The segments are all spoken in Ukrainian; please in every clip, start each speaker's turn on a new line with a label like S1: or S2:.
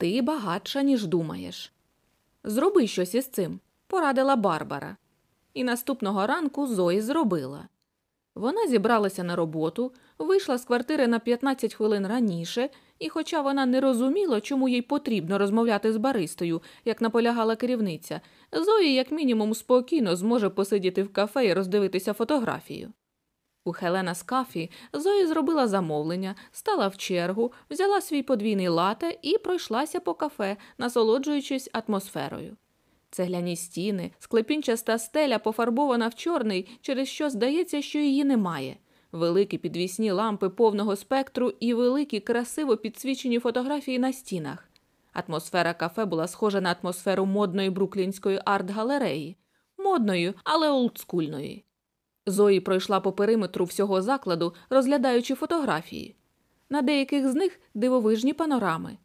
S1: Ти багатша, ніж думаєш. Зроби щось із цим, порадила Барбара. І наступного ранку Зої зробила. Вона зібралася на роботу, вийшла з квартири на 15 хвилин раніше, і, хоча вона не розуміла, чому їй потрібно розмовляти з баристою, як наполягала керівниця, Зої, як мінімум, спокійно зможе посидіти в кафе і роздивитися фотографію. У Хелена кафі Зої зробила замовлення, стала в чергу, взяла свій подвійний лате і пройшлася по кафе, насолоджуючись атмосферою. Цегляні стіни, склепінчаста стеля пофарбована в чорний, через що здається, що її немає. Великі підвісні лампи повного спектру і великі красиво підсвічені фотографії на стінах. Атмосфера кафе була схожа на атмосферу модної бруклінської арт-галереї, модної, але олдскульної. Зої пройшла по периметру всього закладу, розглядаючи фотографії. На деяких з них дивовижні панорами,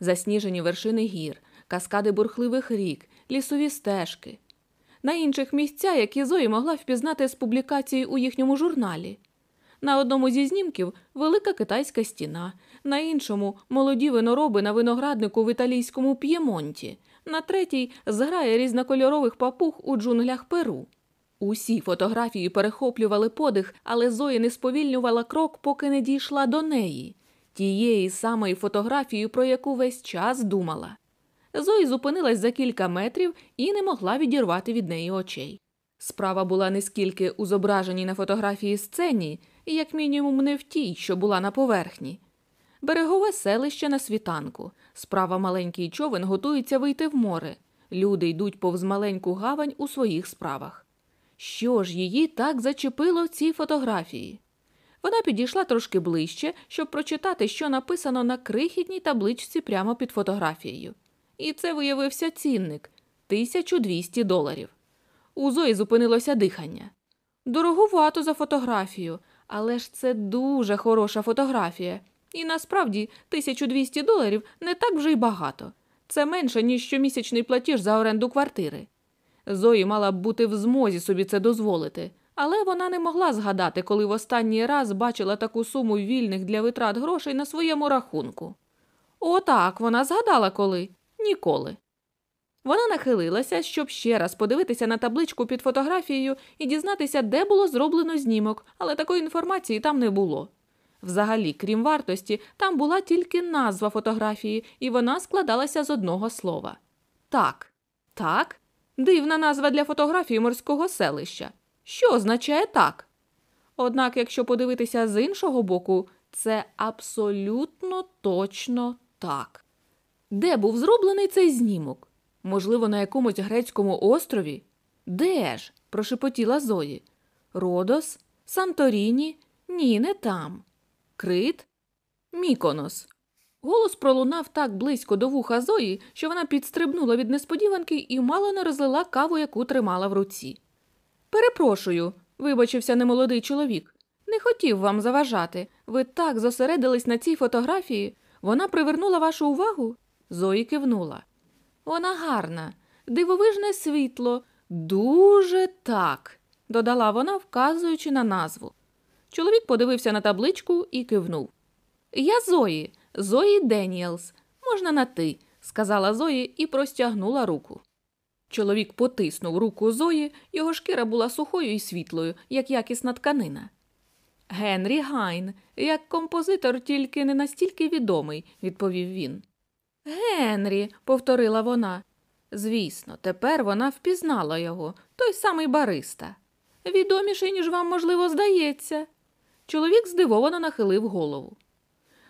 S1: засніжені вершини гір, каскади бурхливих рік, лісові стежки. На інших місця, які Зої могла впізнати з публікації у їхньому журналі. На одному зі знімків велика китайська стіна, на іншому молоді винороби на винограднику в італійському п'ємонті, на третій зграє різнокольорових папуг у джунглях Перу. Усі фотографії перехоплювали подих, але Зоя не сповільнювала крок, поки не дійшла до неї, тієї самої фотографії, про яку весь час думала. Зої зупинилась за кілька метрів і не могла відірвати від неї очей. Справа була не скільки у зображеній на фотографії сцені, як мінімум не в тій, що була на поверхні. Берегове селище на світанку. Справа маленький човен готується вийти в море. Люди йдуть повз маленьку гавань у своїх справах. Що ж її так зачепило в цій фотографії? Вона підійшла трошки ближче, щоб прочитати, що написано на крихітній табличці прямо під фотографією. І це виявився цінник 1200 доларів. У Зої зупинилося дихання. Дороговато за фотографію, але ж це дуже хороша фотографія. І насправді 1200 доларів не так вже й багато. Це менше, ніж щомісячний платіж за оренду квартири. Зої мала б бути в змозі собі це дозволити, але вона не могла згадати, коли в останній раз бачила таку суму вільних для витрат грошей на своєму рахунку. Отак вона згадала коли ніколи. Вона нахилилася, щоб ще раз подивитися на табличку під фотографією і дізнатися, де було зроблено знімок, але такої інформації там не було. Взагалі, крім вартості, там була тільки назва фотографії, і вона складалася з одного слова. Так, так, дивна назва для фотографії морського селища. Що означає так? Однак, якщо подивитися з іншого боку, це абсолютно точно так. Де був зроблений цей знімок? Можливо, на якомусь грецькому острові? Де ж? прошепотіла Зої. Родос? Санторіні? Ні, не там. Крит? Міконос. Голос пролунав так близько до вуха Зої, що вона підстрибнула від несподіванки і мало не розлила каву, яку тримала в руці. Перепрошую, вибачився немолодий чоловік. Не хотів вам заважати. Ви так зосередились на цій фотографії. Вона привернула вашу увагу? Зої кивнула. Вона гарна, дивовижне світло, дуже так, додала вона, вказуючи на назву. Чоловік подивився на табличку і кивнув. Я Зої, Зої Деніелс. Можна на ти, сказала Зої і простягнула руку. Чоловік потиснув руку Зої, його шкіра була сухою і світлою, як якісна тканина. Генрі Гайн, як композитор, тільки не настільки відомий, відповів він. Генрі, повторила вона. Звісно, тепер вона впізнала його, той самий бариста. Відоміший, ніж вам, можливо, здається. Чоловік здивовано нахилив голову.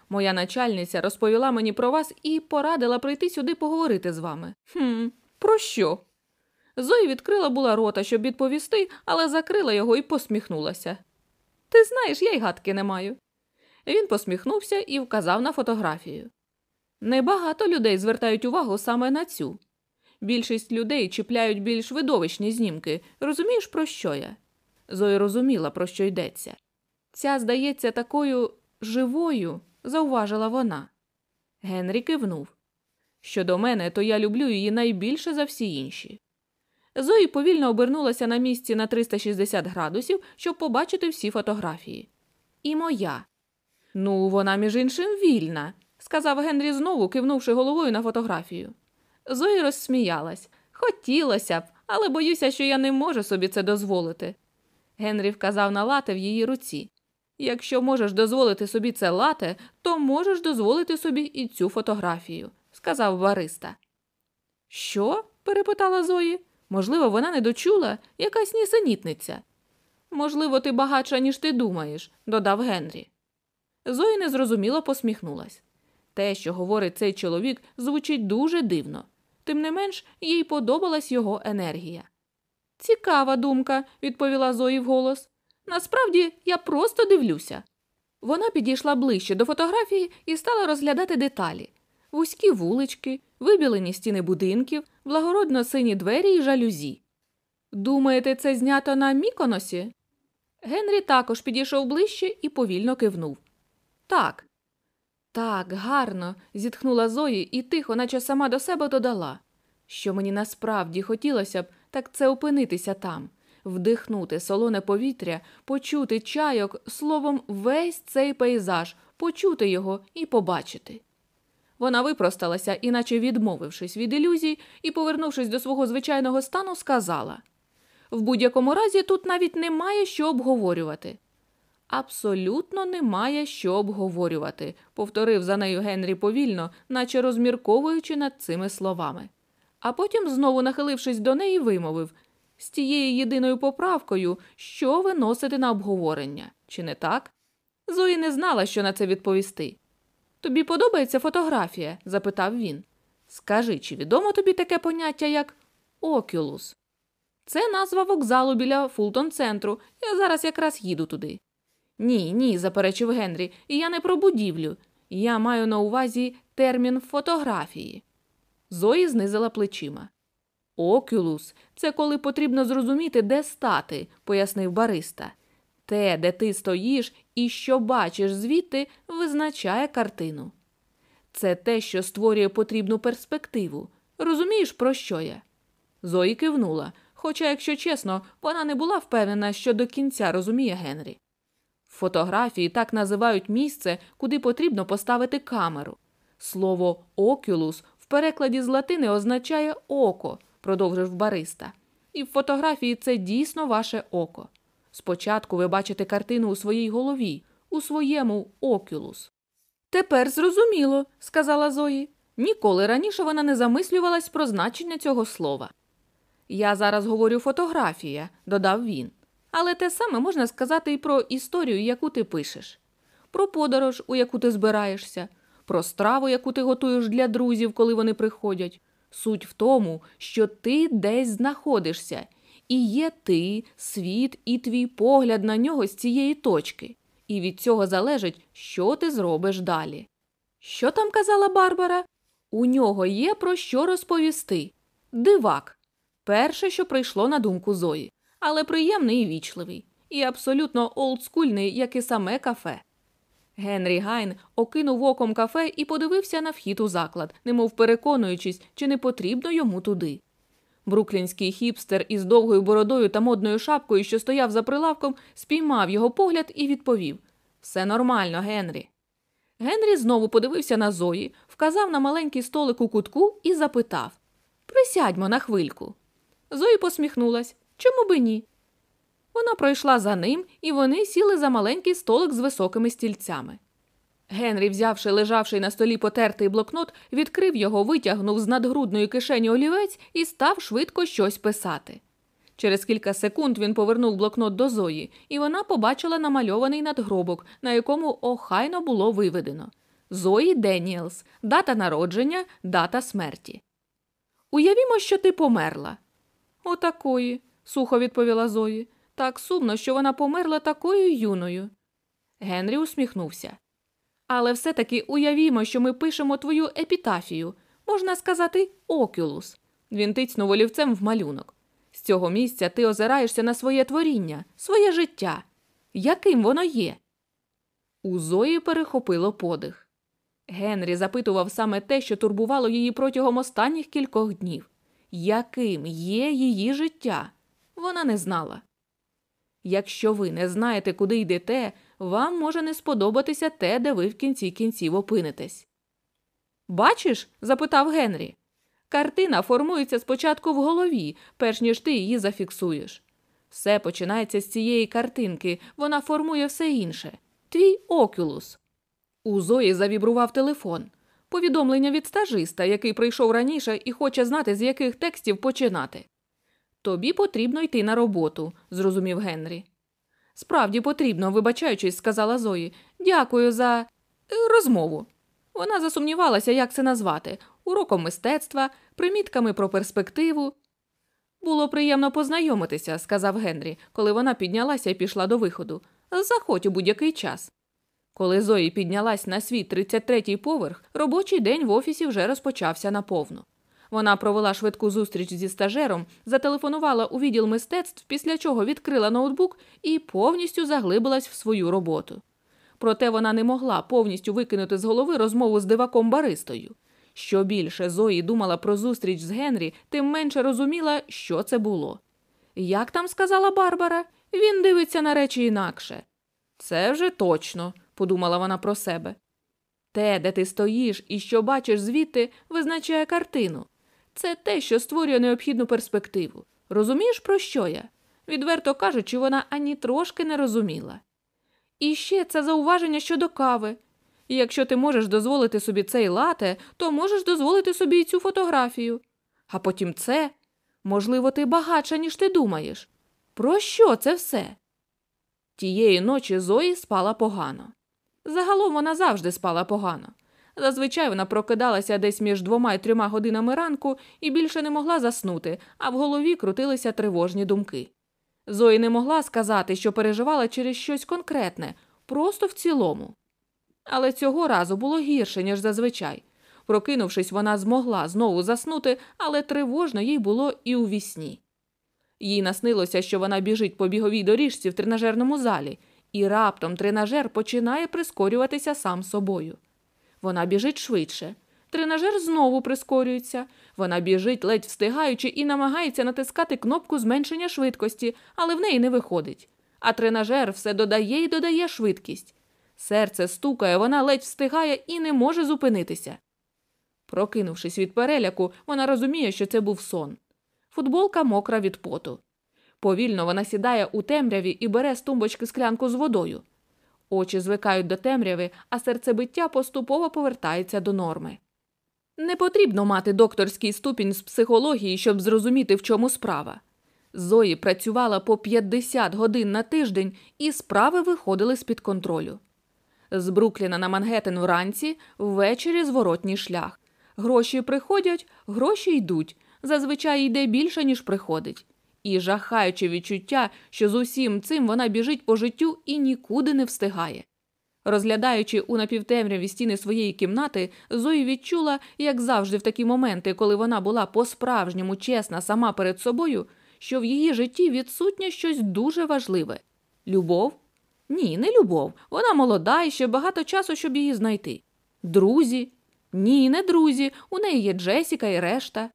S1: Моя начальниця розповіла мені про вас і порадила прийти сюди поговорити з вами. Хм, про що? Зої відкрила була рота, щоб відповісти, але закрила його і посміхнулася. Ти знаєш, я й гадки не маю. Він посміхнувся і вказав на фотографію. Небагато людей звертають увагу саме на цю. Більшість людей чіпляють більш видовищні знімки. Розумієш, про що я? Зоя розуміла, про що йдеться. Ця, здається, такою живою, зауважила вона. Генрі кивнув. Щодо мене, то я люблю її найбільше за всі інші. Зої повільно обернулася на місці на 360 градусів, щоб побачити всі фотографії. І моя. Ну, вона, між іншим, вільна, сказав Генрі знову, кивнувши головою на фотографію. Зої розсміялась. Хотілося б, але боюся, що я не можу собі це дозволити. Генрі вказав на лате в її руці. Якщо можеш дозволити собі це лате, то можеш дозволити собі і цю фотографію, сказав бариста. Що? перепитала Зої. Можливо, вона не дочула якась нісенітниця. Можливо, ти багатша, ніж ти думаєш, додав Генрі. Зої незрозуміло посміхнулась. Те, що говорить цей чоловік, звучить дуже дивно. Тим не менш, їй подобалась його енергія. Цікава думка, відповіла Зої вголос. Насправді, я просто дивлюся. Вона підійшла ближче до фотографії і стала розглядати деталі вузькі вулички, вибілені стіни будинків, благородно сині двері і жалюзі. Думаєте, це знято на міконосі? Генрі також підійшов ближче і повільно кивнув. Так. Так, гарно, зітхнула Зої і тихо, наче сама до себе додала. Що мені насправді хотілося б, так це опинитися там, вдихнути солоне повітря, почути чайок, словом, весь цей пейзаж, почути його і побачити. Вона випросталася, іначе відмовившись від ілюзій і, повернувшись до свого звичайного стану, сказала в будь-якому разі тут навіть немає що обговорювати. Абсолютно немає що обговорювати, повторив за нею Генрі повільно, наче розмірковуючи над цими словами. А потім, знову нахилившись до неї, вимовив з тією єдиною поправкою, що ви носите на обговорення, чи не так? Зої не знала, що на це відповісти. Тобі подобається фотографія? запитав він. Скажи, чи відомо тобі таке поняття, як окюлус? Це назва вокзалу біля Фултон центру. Я зараз якраз їду туди. Ні, ні, заперечив Генрі, і я не про будівлю. Я маю на увазі термін фотографії. Зої знизила плечима. Окюлус це коли потрібно зрозуміти, де стати, пояснив бариста. Те, де ти стоїш і що бачиш звідти, визначає картину. Це те, що створює потрібну перспективу. Розумієш, про що я? Зої кивнула, хоча, якщо чесно, вона не була впевнена, що до кінця розуміє Генрі. Фотографії так називають місце, куди потрібно поставити камеру. Слово окюлус в перекладі з латини означає око, продовжив бариста. І в фотографії це дійсно ваше око. Спочатку ви бачите картину у своїй голові, у своєму окюлус. Тепер зрозуміло, сказала Зої. Ніколи раніше вона не замислювалась про значення цього слова. Я зараз говорю фотографія, додав він. Але те саме можна сказати і про історію, яку ти пишеш, про подорож, у яку ти збираєшся, про страву, яку ти готуєш для друзів, коли вони приходять. Суть в тому, що ти десь знаходишся, і є ти, світ і твій погляд на нього з цієї точки, і від цього залежить, що ти зробиш далі. Що там казала Барбара? У нього є про що розповісти. Дивак. Перше, що прийшло на думку Зої, але приємний і вічливий, і абсолютно олдскульний, як і саме кафе. Генрі Гайн окинув оком кафе і подивився на вхід у заклад, немов переконуючись, чи не потрібно йому туди. Бруклінський хіпстер із довгою бородою та модною шапкою, що стояв за прилавком, спіймав його погляд і відповів Все нормально, Генрі. Генрі знову подивився на Зої, вказав на маленький столик у кутку і запитав Присядьмо на хвильку. Зої посміхнулась. Чому би ні? Вона пройшла за ним, і вони сіли за маленький столик з високими стільцями. Генрі, взявши лежавший на столі потертий блокнот, відкрив його, витягнув з надгрудної кишені олівець і став швидко щось писати. Через кілька секунд він повернув блокнот до Зої, і вона побачила намальований надгробок, на якому охайно було виведено Зої Деніелс, дата народження, дата смерті. Уявімо, що ти померла. Отакої, сухо відповіла Зої. Так сумно, що вона померла такою юною. Генрі усміхнувся. Але все таки уявімо, що ми пишемо твою епітафію, можна сказати, окюлус. Він тицнув олівцем в малюнок. З цього місця ти озираєшся на своє творіння, своє життя. Яким воно є? У Зої перехопило подих. Генрі запитував саме те, що турбувало її протягом останніх кількох днів яким є її життя? Вона не знала. Якщо ви не знаєте, куди йдете, вам може не сподобатися те, де ви в кінці кінців опинитесь. Бачиш? запитав Генрі. Картина формується спочатку в голові, перш ніж ти її зафіксуєш. Все починається з цієї картинки, вона формує все інше. Твій окюлус. У Зої завібрував телефон. Повідомлення від стажиста, який прийшов раніше і хоче знати, з яких текстів починати. Тобі потрібно йти на роботу, зрозумів Генрі. Справді потрібно, вибачаючись, сказала Зої. Дякую за е, розмову. Вона засумнівалася, як це назвати уроком мистецтва, примітками про перспективу. Було приємно познайомитися, сказав Генрі, коли вона піднялася і пішла до виходу. Заходь у будь-який час. Коли Зої піднялась на свій 33-й поверх, робочий день в офісі вже розпочався наповну. Вона провела швидку зустріч зі стажером, зателефонувала у відділ мистецтв, після чого відкрила ноутбук і повністю заглибилась в свою роботу. Проте вона не могла повністю викинути з голови розмову з диваком Баристою. Що більше Зої думала про зустріч з Генрі, тим менше розуміла, що це було. Як там сказала Барбара, він дивиться на речі інакше. Це вже точно, подумала вона про себе. Те, де ти стоїш і що бачиш звідти, визначає картину. Це те, що створює необхідну перспективу. Розумієш, про що я? Відверто кажучи, вона ані трошки не розуміла. І ще це зауваження щодо кави. Якщо ти можеш дозволити собі цей лате, то можеш дозволити собі і цю фотографію. А потім це, можливо, ти багатша, ніж ти думаєш. Про що це все? Тієї ночі Зої спала погано. Загалом вона завжди спала погано. Зазвичай вона прокидалася десь між двома і трьома годинами ранку і більше не могла заснути, а в голові крутилися тривожні думки. Зої не могла сказати, що переживала через щось конкретне, просто в цілому. Але цього разу було гірше, ніж зазвичай. Прокинувшись, вона змогла знову заснути, але тривожно їй було і у вісні. Їй наснилося, що вона біжить по біговій доріжці в тренажерному залі, і раптом тренажер починає прискорюватися сам собою. Вона біжить швидше. Тренажер знову прискорюється. Вона біжить, ледь встигаючи, і намагається натискати кнопку зменшення швидкості, але в неї не виходить. А тренажер все додає і додає швидкість. Серце стукає, вона ледь встигає і не може зупинитися. Прокинувшись від переляку, вона розуміє, що це був сон. Футболка мокра від поту. Повільно вона сідає у темряві і бере з тумбочки склянку з водою. Очі звикають до темряви, а серцебиття поступово повертається до норми. Не потрібно мати докторський ступінь з психології, щоб зрозуміти, в чому справа. Зої працювала по 50 годин на тиждень, і справи виходили з під контролю. З Брукліна на Мангеттен вранці ввечері зворотній шлях. Гроші приходять, гроші йдуть. Зазвичай йде більше, ніж приходить. І жахаюче відчуття, що з усім цим вона біжить по життю і нікуди не встигає. Розглядаючи у напівтемряві стіни своєї кімнати, Зої відчула, як завжди в такі моменти, коли вона була по-справжньому чесна сама перед собою, що в її житті відсутнє щось дуже важливе любов? Ні, не любов. Вона молода і ще багато часу, щоб її знайти. Друзі? Ні, не друзі. У неї є Джесіка і решта.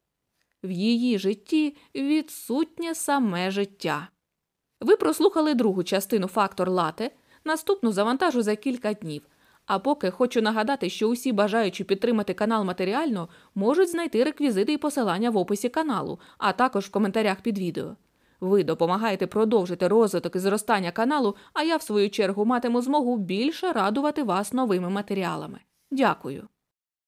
S1: В її житті відсутнє саме життя. Ви прослухали другу частину фактор лате. Наступну завантажу за кілька днів. А поки хочу нагадати, що усі бажаючі підтримати канал матеріально можуть знайти реквізити і посилання в описі каналу, а також в коментарях під відео. Ви допомагаєте продовжити розвиток і зростання каналу, а я, в свою чергу, матиму змогу більше радувати вас новими матеріалами. Дякую.